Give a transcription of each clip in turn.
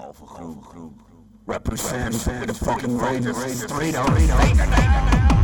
Overgroen. Represent the fucking Raiders. Straight out. Represent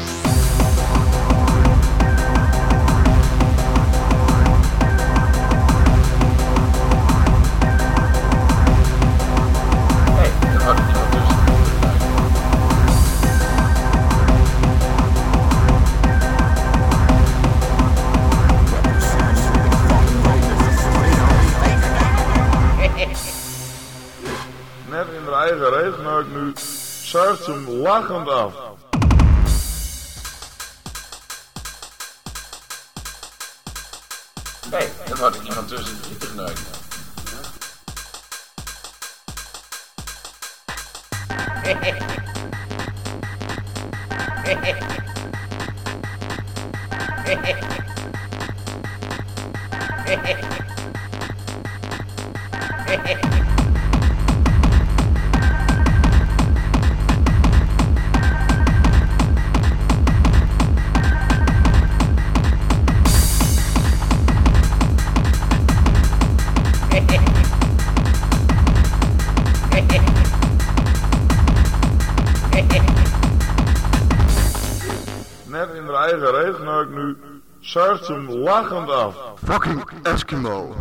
in de eigen nou ik nu zuigt hem lachend af. Nee, er gaat er iemand tussen te kneuken. Net in de eigen reet nou nu zuigt hem lachend af. Fucking Eskimo.